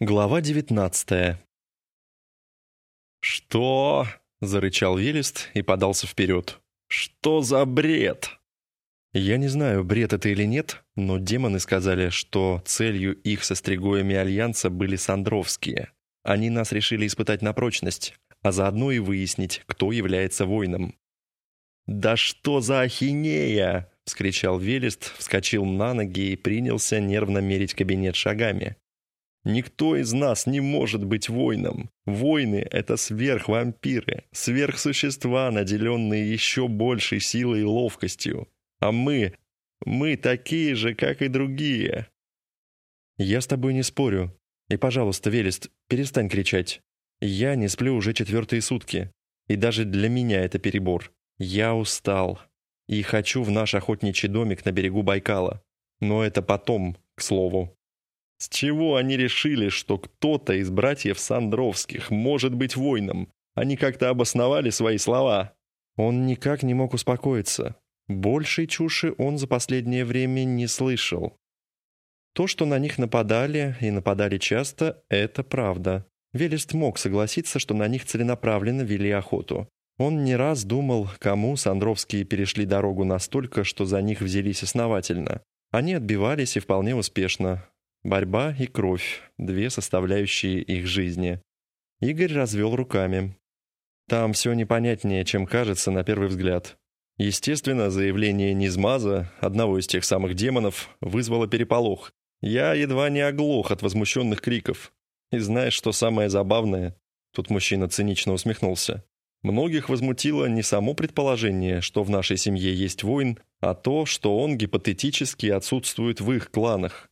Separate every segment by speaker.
Speaker 1: Глава девятнадцатая. «Что?» — зарычал Велест и подался вперед. «Что за бред?» Я не знаю, бред это или нет, но демоны сказали, что целью их со стригоями Альянса были Сандровские. Они нас решили испытать на прочность, а заодно и выяснить, кто является воином. «Да что за ахинея!» — вскричал Велест, вскочил на ноги и принялся нервно мерить кабинет шагами. Никто из нас не может быть воином. Воины — это сверхвампиры, сверхсущества, наделенные еще большей силой и ловкостью. А мы... мы такие же, как и другие. Я с тобой не спорю. И, пожалуйста, Велест, перестань кричать. Я не сплю уже четвертые сутки. И даже для меня это перебор. Я устал. И хочу в наш охотничий домик на берегу Байкала. Но это потом, к слову. С чего они решили, что кто-то из братьев Сандровских может быть воином? Они как-то обосновали свои слова. Он никак не мог успокоиться. Большей чуши он за последнее время не слышал. То, что на них нападали, и нападали часто, это правда. Велест мог согласиться, что на них целенаправленно вели охоту. Он не раз думал, кому Сандровские перешли дорогу настолько, что за них взялись основательно. Они отбивались и вполне успешно. Борьба и кровь — две составляющие их жизни. Игорь развел руками. Там все непонятнее, чем кажется на первый взгляд. Естественно, заявление Низмаза, одного из тех самых демонов, вызвало переполох. Я едва не оглох от возмущенных криков. И знаешь, что самое забавное? Тут мужчина цинично усмехнулся. Многих возмутило не само предположение, что в нашей семье есть воин, а то, что он гипотетически отсутствует в их кланах.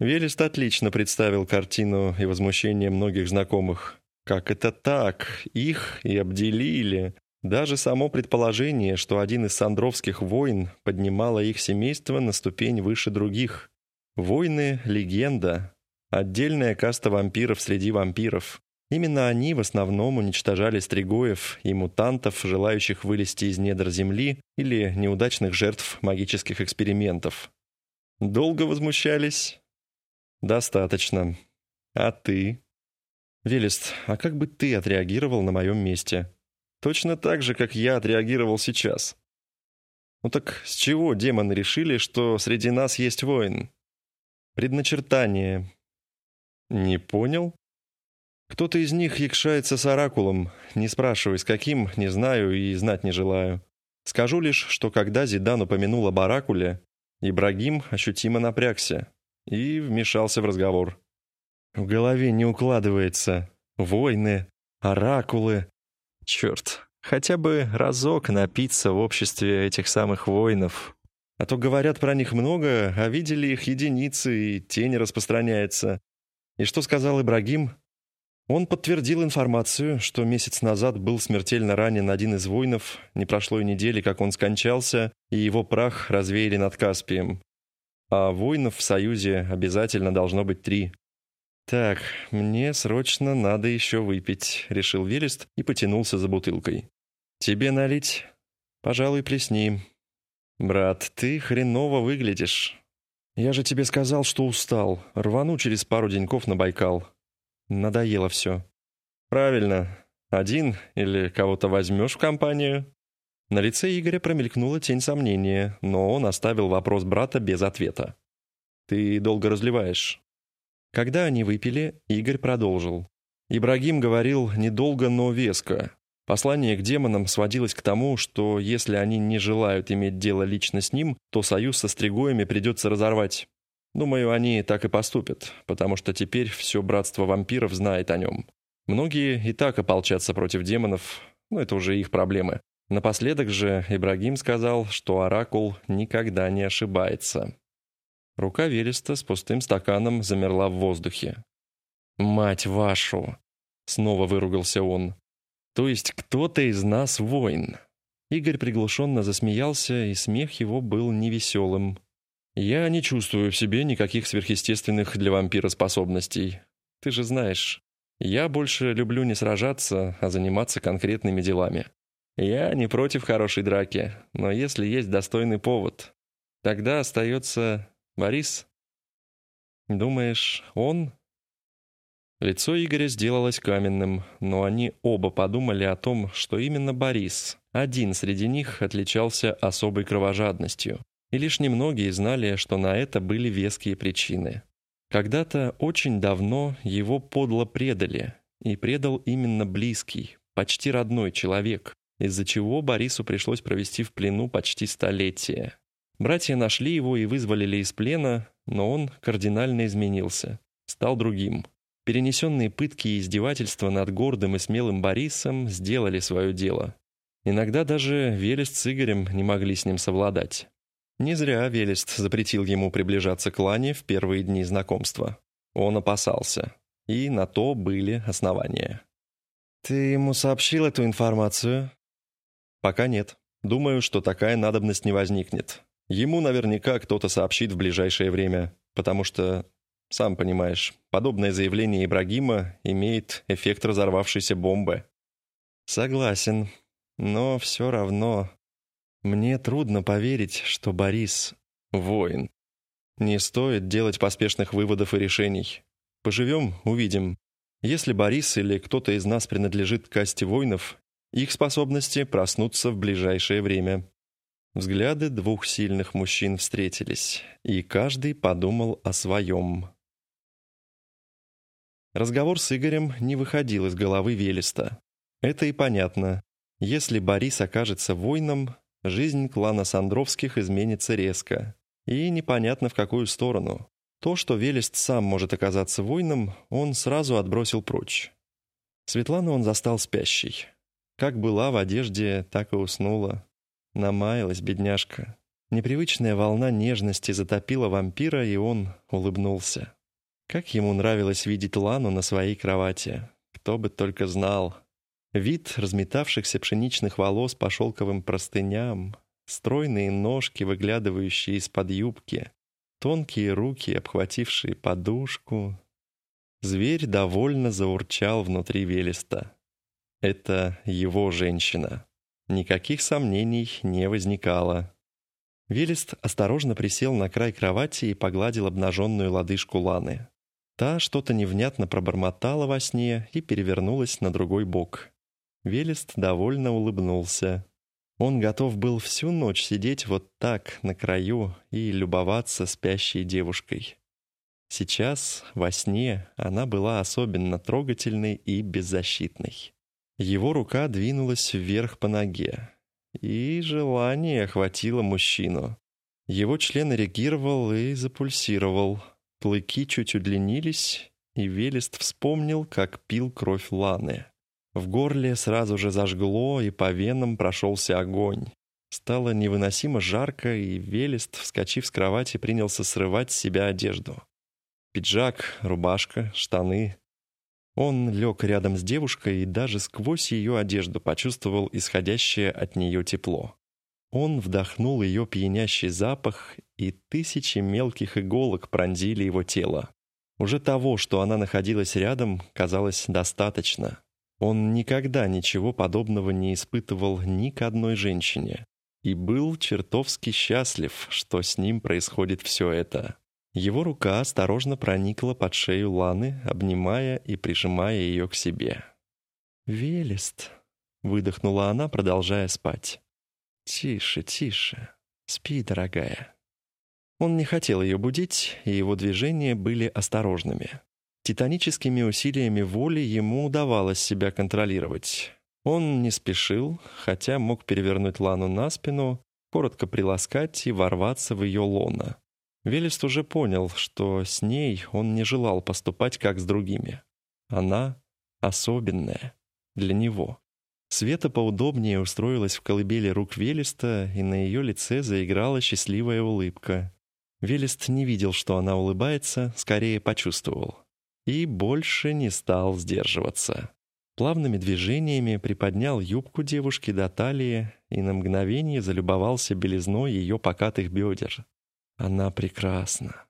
Speaker 1: Велест отлично представил картину и возмущение многих знакомых. Как это так? Их и обделили. Даже само предположение, что один из сандровских войн поднимало их семейство на ступень выше других. Войны — легенда. Отдельная каста вампиров среди вампиров. Именно они в основном уничтожали стригоев и мутантов, желающих вылезти из недр земли или неудачных жертв магических экспериментов. Долго возмущались? «Достаточно. А ты?» «Велест, а как бы ты отреагировал на моем месте?» «Точно так же, как я отреагировал сейчас». «Ну так с чего демоны решили, что среди нас есть воин?» «Предначертание». «Не понял?» «Кто-то из них якшается с оракулом. Не спрашивай, с каким, не знаю и знать не желаю. Скажу лишь, что когда Зидан упомянул об оракуле, Ибрагим ощутимо напрягся и вмешался в разговор. В голове не укладывается. Войны, оракулы. Черт, хотя бы разок напиться в обществе этих самых воинов. А то говорят про них много, а видели их единицы, и тень распространяется. И что сказал Ибрагим? Он подтвердил информацию, что месяц назад был смертельно ранен один из воинов, не прошло и недели, как он скончался, и его прах развеяли над Каспием а воинов в Союзе обязательно должно быть три. «Так, мне срочно надо еще выпить», — решил Велест и потянулся за бутылкой. «Тебе налить? Пожалуй, плесни. Брат, ты хреново выглядишь. Я же тебе сказал, что устал. Рвану через пару деньков на Байкал. Надоело все». «Правильно. Один или кого-то возьмешь в компанию?» На лице Игоря промелькнула тень сомнения, но он оставил вопрос брата без ответа. «Ты долго разливаешь». Когда они выпили, Игорь продолжил. Ибрагим говорил недолго, но веско. Послание к демонам сводилось к тому, что если они не желают иметь дело лично с ним, то союз со стригоями придется разорвать. Думаю, они так и поступят, потому что теперь все братство вампиров знает о нем. Многие и так ополчатся против демонов, но это уже их проблемы. Напоследок же Ибрагим сказал, что Оракул никогда не ошибается. Рука Велеста с пустым стаканом замерла в воздухе. «Мать вашу!» — снова выругался он. «То есть кто-то из нас воин?» Игорь приглушенно засмеялся, и смех его был невеселым. «Я не чувствую в себе никаких сверхъестественных для вампира способностей. Ты же знаешь, я больше люблю не сражаться, а заниматься конкретными делами. Я не против хорошей драки, но если есть достойный повод, тогда остается Борис. Думаешь, он Лицо Игоря сделалось каменным, но они оба подумали о том, что именно Борис, один среди них, отличался особой кровожадностью. И лишь немногие знали, что на это были веские причины. Когда-то очень давно его подло предали, и предал именно близкий, почти родной человек, из-за чего Борису пришлось провести в плену почти столетие. Братья нашли его и вызволили из плена, но он кардинально изменился, стал другим. Перенесенные пытки и издевательства над гордым и смелым Борисом сделали свое дело. Иногда даже Велест с Игорем не могли с ним совладать. Не зря Велест запретил ему приближаться к Лане в первые дни знакомства. Он опасался. И на то были основания. «Ты ему сообщил эту информацию?» «Пока нет. Думаю, что такая надобность не возникнет. Ему наверняка кто-то сообщит в ближайшее время, потому что, сам понимаешь, подобное заявление Ибрагима имеет эффект разорвавшейся бомбы». «Согласен. Но все равно мне трудно поверить, что Борис — воин. Не стоит делать поспешных выводов и решений. Поживем — увидим. Если Борис или кто-то из нас принадлежит к касте воинов, их способности проснутся в ближайшее время. Взгляды двух сильных мужчин встретились, и каждый подумал о своем. Разговор с Игорем не выходил из головы Велеста. Это и понятно. Если Борис окажется воином, жизнь клана Сандровских изменится резко. И непонятно в какую сторону. То, что Велест сам может оказаться воином, он сразу отбросил прочь. Светлану он застал спящей. Как была в одежде, так и уснула. Намаялась бедняжка. Непривычная волна нежности затопила вампира, и он улыбнулся. Как ему нравилось видеть Лану на своей кровати. Кто бы только знал. Вид разметавшихся пшеничных волос по шелковым простыням, стройные ножки, выглядывающие из-под юбки, тонкие руки, обхватившие подушку. Зверь довольно заурчал внутри Велеста. Это его женщина. Никаких сомнений не возникало. Велест осторожно присел на край кровати и погладил обнаженную лодыжку Ланы. Та что-то невнятно пробормотала во сне и перевернулась на другой бок. Велест довольно улыбнулся. Он готов был всю ночь сидеть вот так, на краю, и любоваться спящей девушкой. Сейчас, во сне, она была особенно трогательной и беззащитной. Его рука двинулась вверх по ноге, и желание охватило мужчину. Его член реагировал и запульсировал. Клыки чуть удлинились, и Велест вспомнил, как пил кровь Ланы. В горле сразу же зажгло, и по венам прошелся огонь. Стало невыносимо жарко, и Велест, вскочив с кровати, принялся срывать с себя одежду. Пиджак, рубашка, штаны. Он лег рядом с девушкой и даже сквозь ее одежду почувствовал исходящее от нее тепло. Он вдохнул ее пьянящий запах, и тысячи мелких иголок пронзили его тело. Уже того, что она находилась рядом, казалось достаточно. Он никогда ничего подобного не испытывал ни к одной женщине и был чертовски счастлив, что с ним происходит все это. Его рука осторожно проникла под шею Ланы, обнимая и прижимая ее к себе. «Велест», — выдохнула она, продолжая спать. «Тише, тише. Спи, дорогая». Он не хотел ее будить, и его движения были осторожными. Титаническими усилиями воли ему удавалось себя контролировать. Он не спешил, хотя мог перевернуть Лану на спину, коротко приласкать и ворваться в ее лоно. Велест уже понял, что с ней он не желал поступать как с другими. Она особенная для него. Света поудобнее устроилась в колыбели рук Велеста, и на ее лице заиграла счастливая улыбка. Велест не видел, что она улыбается, скорее почувствовал и больше не стал сдерживаться. Плавными движениями приподнял юбку девушки до талии и на мгновение залюбовался белизной ее покатых бедер. Она прекрасна.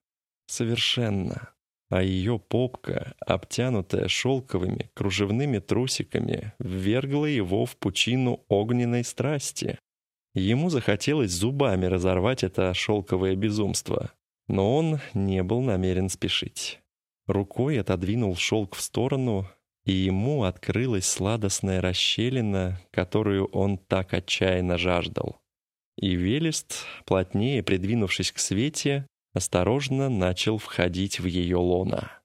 Speaker 1: Совершенно. А ее попка, обтянутая шелковыми кружевными трусиками, ввергла его в пучину огненной страсти. Ему захотелось зубами разорвать это шелковое безумство, но он не был намерен спешить. Рукой отодвинул шелк в сторону, и ему открылась сладостная расщелина, которую он так отчаянно жаждал. И Велест, плотнее придвинувшись к Свете, осторожно начал входить в ее лона.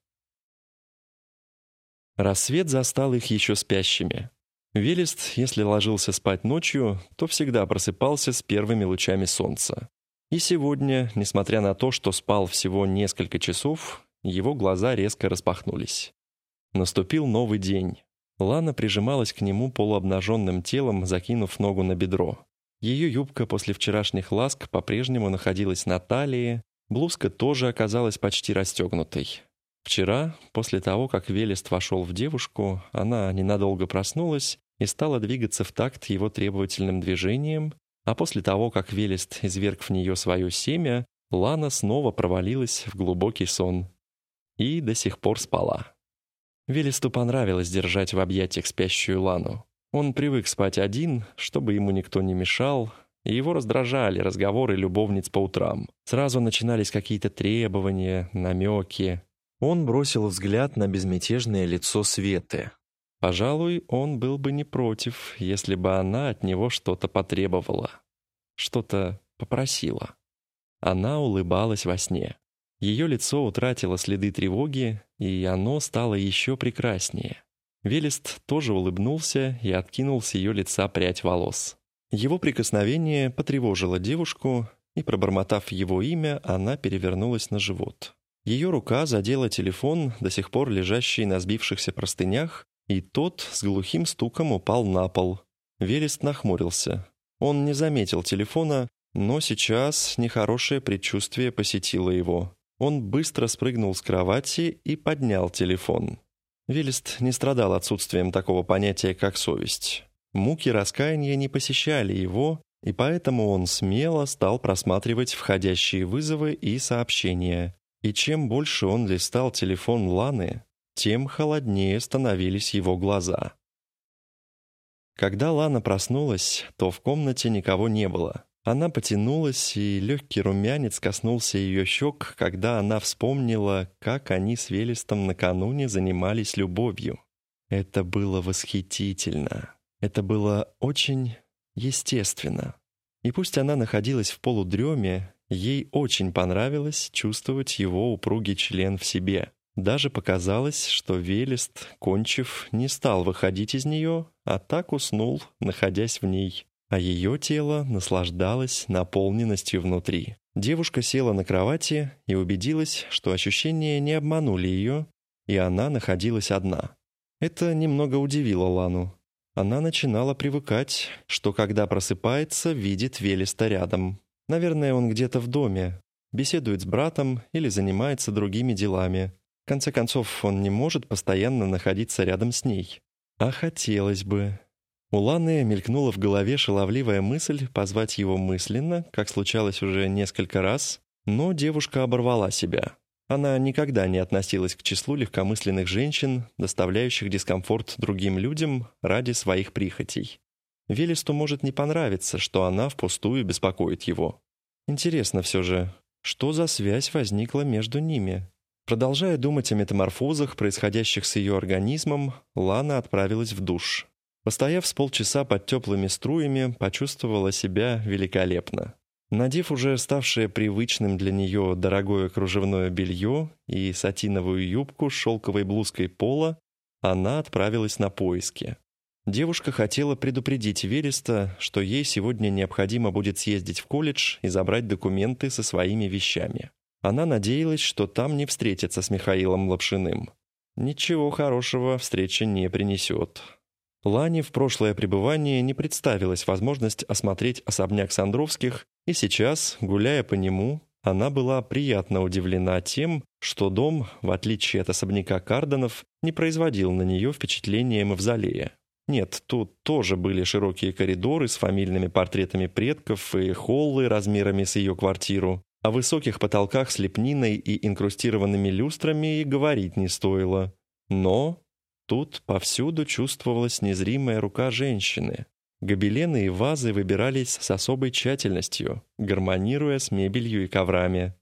Speaker 1: Рассвет застал их еще спящими. Велест, если ложился спать ночью, то всегда просыпался с первыми лучами солнца. И сегодня, несмотря на то, что спал всего несколько часов, его глаза резко распахнулись. Наступил новый день. Лана прижималась к нему полуобнаженным телом, закинув ногу на бедро. Ее юбка после вчерашних ласк по-прежнему находилась на талии, блузка тоже оказалась почти расстегнутой. Вчера, после того, как Велест вошел в девушку, она ненадолго проснулась и стала двигаться в такт его требовательным движением, а после того, как Велест изверг в нее свое семя, Лана снова провалилась в глубокий сон и до сих пор спала. Велесту понравилось держать в объятиях спящую Лану. Он привык спать один, чтобы ему никто не мешал, и его раздражали разговоры любовниц по утрам. Сразу начинались какие-то требования, намеки. Он бросил взгляд на безмятежное лицо Светы. Пожалуй, он был бы не против, если бы она от него что-то потребовала. Что-то попросила. Она улыбалась во сне. Ее лицо утратило следы тревоги, и оно стало еще прекраснее. Велест тоже улыбнулся и откинул с ее лица прядь волос. Его прикосновение потревожило девушку, и, пробормотав его имя, она перевернулась на живот. Ее рука задела телефон, до сих пор лежащий на сбившихся простынях, и тот с глухим стуком упал на пол. Велест нахмурился. Он не заметил телефона, но сейчас нехорошее предчувствие посетило его. Он быстро спрыгнул с кровати и поднял телефон. Велест не страдал отсутствием такого понятия, как совесть. Муки раскаяния не посещали его, и поэтому он смело стал просматривать входящие вызовы и сообщения. И чем больше он листал телефон Ланы, тем холоднее становились его глаза. Когда Лана проснулась, то в комнате никого не было. Она потянулась, и легкий румянец коснулся ее щек, когда она вспомнила, как они с Велестом накануне занимались любовью. Это было восхитительно. Это было очень естественно. И пусть она находилась в полудреме, ей очень понравилось чувствовать его упругий член в себе. Даже показалось, что Велест, кончив, не стал выходить из нее, а так уснул, находясь в ней а ее тело наслаждалось наполненностью внутри. Девушка села на кровати и убедилась, что ощущения не обманули ее, и она находилась одна. Это немного удивило Лану. Она начинала привыкать, что когда просыпается, видит Велеста рядом. Наверное, он где-то в доме, беседует с братом или занимается другими делами. В конце концов, он не может постоянно находиться рядом с ней. А хотелось бы. У Ланы мелькнула в голове шаловливая мысль позвать его мысленно, как случалось уже несколько раз, но девушка оборвала себя. Она никогда не относилась к числу легкомысленных женщин, доставляющих дискомфорт другим людям ради своих прихотей. Велесту может не понравиться, что она впустую беспокоит его. Интересно все же, что за связь возникла между ними? Продолжая думать о метаморфозах, происходящих с ее организмом, Лана отправилась в душ. Постояв с полчаса под теплыми струями, почувствовала себя великолепно. Надев уже ставшее привычным для нее дорогое кружевное белье и сатиновую юбку с шелковой блузкой пола, она отправилась на поиски. Девушка хотела предупредить Вереста, что ей сегодня необходимо будет съездить в колледж и забрать документы со своими вещами. Она надеялась, что там не встретится с Михаилом Лапшиным. Ничего хорошего встреча не принесет. Лане в прошлое пребывание не представилась возможность осмотреть особняк Сандровских, и сейчас, гуляя по нему, она была приятно удивлена тем, что дом, в отличие от особняка Карденов, не производил на нее впечатления мавзолея. Нет, тут тоже были широкие коридоры с фамильными портретами предков и холлы размерами с ее квартиру. О высоких потолках с лепниной и инкрустированными люстрами и говорить не стоило. Но Тут повсюду чувствовалась незримая рука женщины. Гобелены и вазы выбирались с особой тщательностью, гармонируя с мебелью и коврами.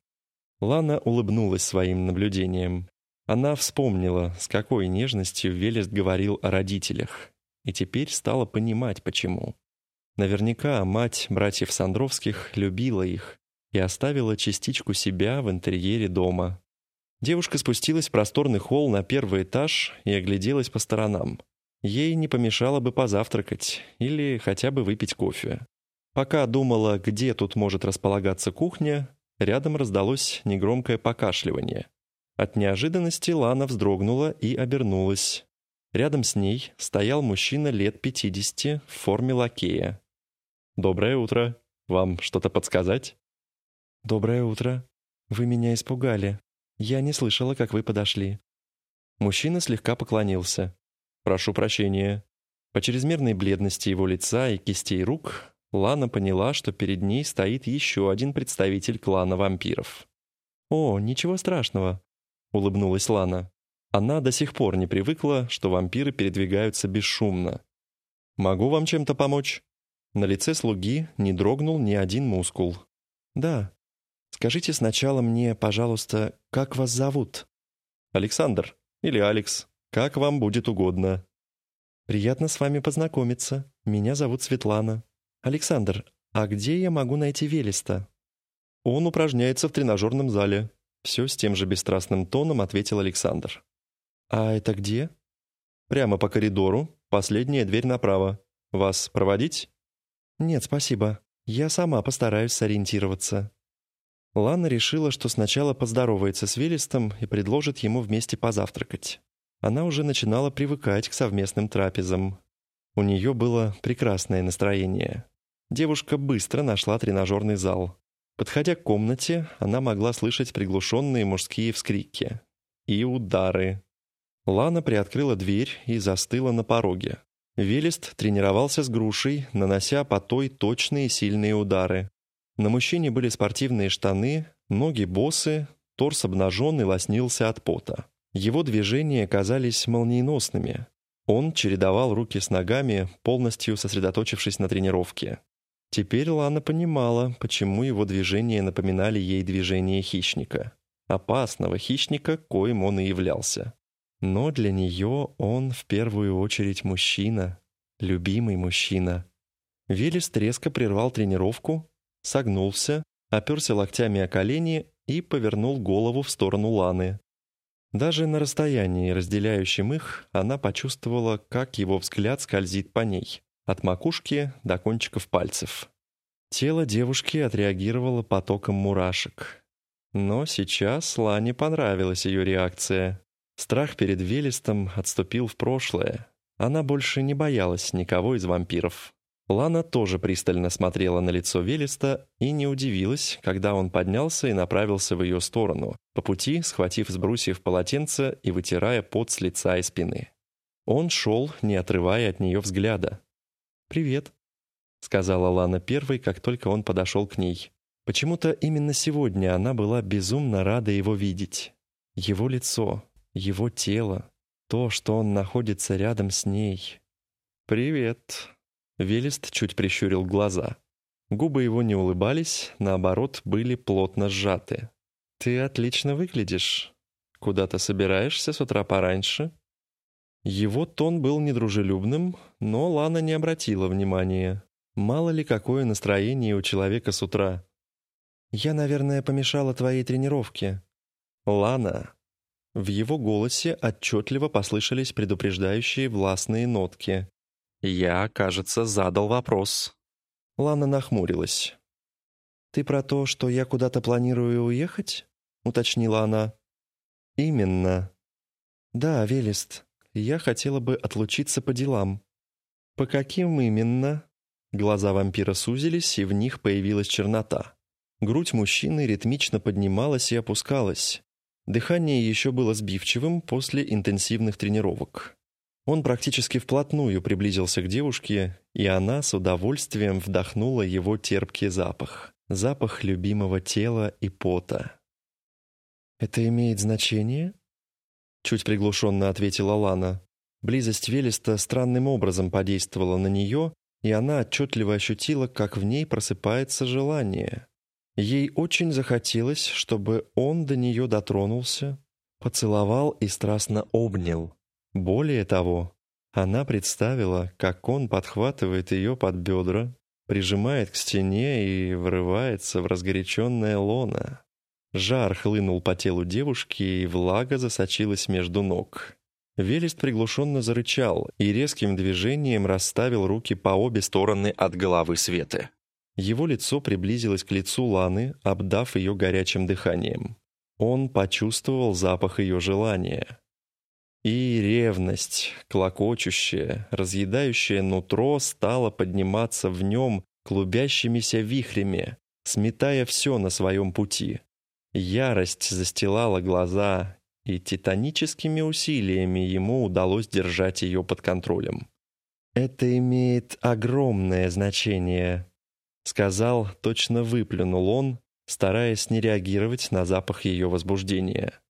Speaker 1: Лана улыбнулась своим наблюдением. Она вспомнила, с какой нежностью Велест говорил о родителях, и теперь стала понимать, почему. Наверняка мать братьев Сандровских любила их и оставила частичку себя в интерьере дома. Девушка спустилась в просторный холл на первый этаж и огляделась по сторонам. Ей не помешало бы позавтракать или хотя бы выпить кофе. Пока думала, где тут может располагаться кухня, рядом раздалось негромкое покашливание. От неожиданности Лана вздрогнула и обернулась. Рядом с ней стоял мужчина лет 50 в форме лакея. «Доброе утро. Вам что-то подсказать?»
Speaker 2: «Доброе утро. Вы меня испугали. Я не слышала, как вы подошли».
Speaker 1: Мужчина слегка поклонился. «Прошу прощения». По чрезмерной бледности его лица и кистей рук Лана поняла, что перед ней стоит еще один представитель клана вампиров.
Speaker 2: «О, ничего страшного», — улыбнулась Лана.
Speaker 1: Она до сих пор не привыкла, что вампиры передвигаются бесшумно. «Могу вам чем-то помочь?» На лице слуги не дрогнул ни один мускул.
Speaker 2: «Да. Скажите сначала мне, пожалуйста, как вас зовут?»
Speaker 1: «Александр или Алекс. Как вам будет угодно».
Speaker 2: «Приятно с вами познакомиться. Меня зовут Светлана. Александр, а где я могу найти Велеста?»
Speaker 1: «Он упражняется в тренажерном зале», — все с тем же бесстрастным тоном ответил Александр.
Speaker 2: «А это где?»
Speaker 1: «Прямо по коридору, последняя дверь направо. Вас проводить?»
Speaker 2: «Нет, спасибо. Я сама постараюсь сориентироваться». Лана решила, что сначала поздоровается с Велестом и предложит ему вместе позавтракать. Она уже начинала привыкать к совместным трапезам. У нее было прекрасное настроение. Девушка быстро нашла тренажерный зал. Подходя к комнате, она могла слышать приглушенные мужские вскрики. И удары. Лана приоткрыла дверь и застыла на пороге. Велест тренировался с грушей, нанося по той точные сильные удары. На мужчине были спортивные штаны, ноги босы, торс обнажен и лоснился от пота. Его движения казались молниеносными. Он чередовал руки с ногами, полностью сосредоточившись на тренировке. Теперь Лана понимала, почему его движения напоминали ей движения хищника. Опасного хищника, коим он и являлся. Но для нее он в первую очередь мужчина, любимый мужчина. Велес резко прервал тренировку, согнулся, оперся локтями о колени и повернул голову в сторону Ланы. Даже на расстоянии, разделяющем их, она почувствовала, как его взгляд скользит по ней, от макушки до кончиков пальцев. Тело девушки отреагировало потоком мурашек. Но сейчас Лане понравилась ее реакция. Страх перед Велестом отступил в прошлое. Она больше не боялась никого из вампиров. Лана тоже пристально смотрела на лицо Велеста и не удивилась, когда он поднялся и направился в ее сторону, по пути схватив с брусьев полотенце и вытирая пот с лица и спины. Он шел, не отрывая от нее взгляда. «Привет», — сказала Лана первой, как только он подошел к ней. Почему-то именно сегодня она была безумно рада его видеть. Его лицо, его тело, то, что он находится рядом с ней. «Привет». Велест чуть прищурил глаза. Губы его не улыбались, наоборот, были плотно сжаты. «Ты отлично выглядишь. Куда-то собираешься с утра пораньше?» Его тон был недружелюбным, но Лана не обратила внимания. Мало ли какое настроение у человека с утра. «Я, наверное, помешала твоей тренировке». «Лана, в его голосе отчетливо послышались предупреждающие властные нотки. «Я, кажется, задал вопрос». Лана нахмурилась. «Ты про то, что я куда-то планирую уехать?» — уточнила она. «Именно». «Да, Велест, я хотела бы отлучиться по делам». «По каким именно?» Глаза вампира сузились, и в них появилась чернота. Грудь мужчины ритмично поднималась и опускалась. Дыхание еще было сбивчивым после интенсивных тренировок. Он практически вплотную приблизился к девушке, и она с удовольствием вдохнула его терпкий запах. Запах любимого тела и пота. «Это имеет значение?» Чуть приглушенно ответила Лана. Близость Велеста странным образом подействовала на нее, и она отчетливо ощутила, как в ней просыпается желание. Ей очень захотелось, чтобы он до нее дотронулся, Поцеловал и страстно обнял. Более того, она представила, как он подхватывает ее под бедра, прижимает к стене и врывается в разгоряченное лоно. Жар хлынул по телу девушки, и влага засочилась между ног. Велест приглушенно зарычал и резким движением расставил руки по обе стороны от головы Светы. Его лицо приблизилось к лицу Ланы, обдав ее горячим дыханием. Он почувствовал запах ее желания. И ревность, клокочущая, разъедающая нутро, стала подниматься в нем клубящимися вихрями, сметая все на своем пути. Ярость застилала глаза, и титаническими усилиями ему удалось держать ее под контролем. «Это имеет огромное значение», — сказал, точно выплюнул он, стараясь не реагировать на запах ее возбуждения.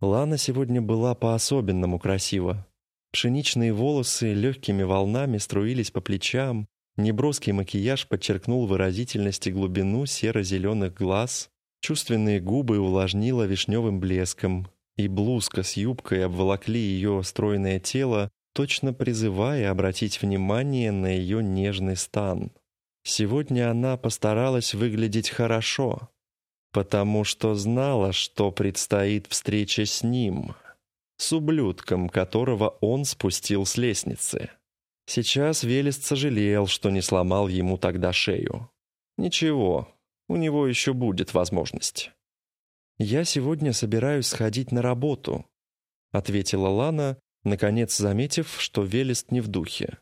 Speaker 2: Лана сегодня была по-особенному красива. Пшеничные волосы легкими волнами струились по плечам, неброский макияж подчеркнул выразительность и глубину серо-зеленых глаз, чувственные губы увлажнила вишневым блеском, и блузка с юбкой обволокли ее стройное тело, точно призывая обратить внимание на ее нежный стан. Сегодня она постаралась выглядеть хорошо, потому что знала, что предстоит встреча с ним, с ублюдком, которого он спустил с лестницы. Сейчас Велест сожалел, что не сломал ему тогда шею. Ничего, у него еще будет возможность. «Я сегодня собираюсь сходить на работу», — ответила Лана, наконец заметив, что Велест не в духе.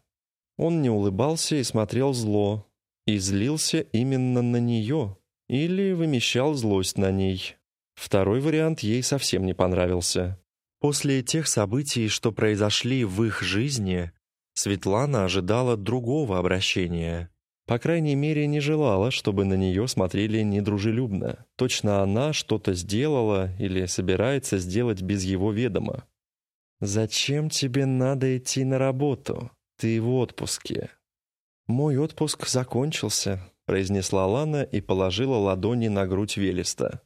Speaker 2: Он не улыбался и смотрел зло, и злился именно на нее, или вымещал злость на ней. Второй вариант ей совсем не понравился. После тех событий, что произошли в их жизни, Светлана ожидала другого обращения. По крайней мере, не желала, чтобы на нее смотрели недружелюбно. Точно она что-то сделала или собирается сделать без его ведома. «Зачем тебе надо идти на работу? Ты в отпуске». «Мой отпуск закончился», — произнесла Лана и положила ладони на грудь Велеста.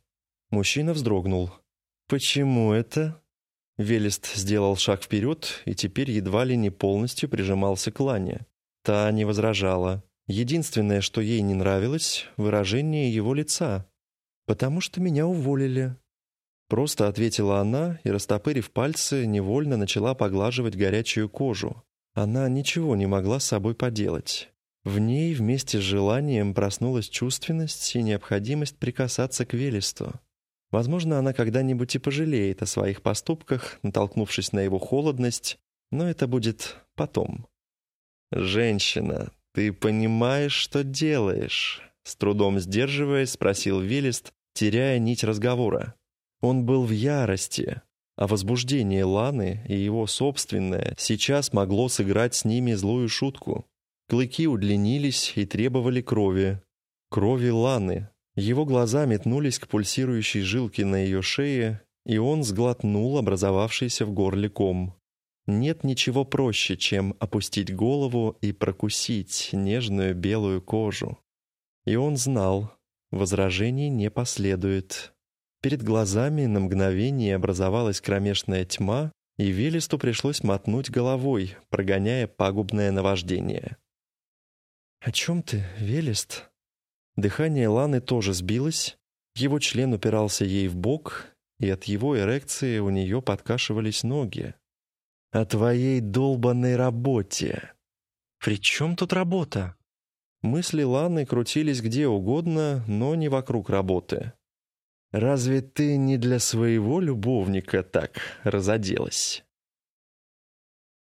Speaker 2: Мужчина вздрогнул. «Почему это?» Велест сделал шаг вперед и теперь едва ли не полностью прижимался к Лане. Та не возражала. Единственное, что ей не нравилось, выражение его лица. «Потому что меня уволили». Просто ответила она и, растопырив пальцы, невольно начала поглаживать горячую кожу. Она ничего не могла с собой поделать. В ней вместе с желанием проснулась чувственность и необходимость прикасаться к Велесту. Возможно, она когда-нибудь и пожалеет о своих поступках, натолкнувшись на его холодность, но это будет потом. «Женщина, «Ты понимаешь, что делаешь?» С трудом сдерживаясь, спросил Велест, теряя нить разговора. Он был в ярости, а возбуждение Ланы и его собственное сейчас могло сыграть с ними злую шутку. Клыки удлинились и требовали крови. Крови Ланы. Его глаза метнулись к пульсирующей жилке на ее шее, и он сглотнул образовавшийся в горле ком. Нет ничего проще, чем опустить голову и прокусить нежную белую кожу. И он знал, возражений не последует. Перед глазами на мгновение образовалась кромешная тьма, и Велесту пришлось мотнуть головой, прогоняя пагубное наваждение. «О чем ты, Велест?» Дыхание Ланы тоже сбилось, его член упирался ей в бок, и от его эрекции у нее подкашивались ноги о твоей долбанной работе». «При чем тут работа?» Мысли Ланы крутились где угодно, но не вокруг работы. «Разве ты не для своего любовника так разоделась?»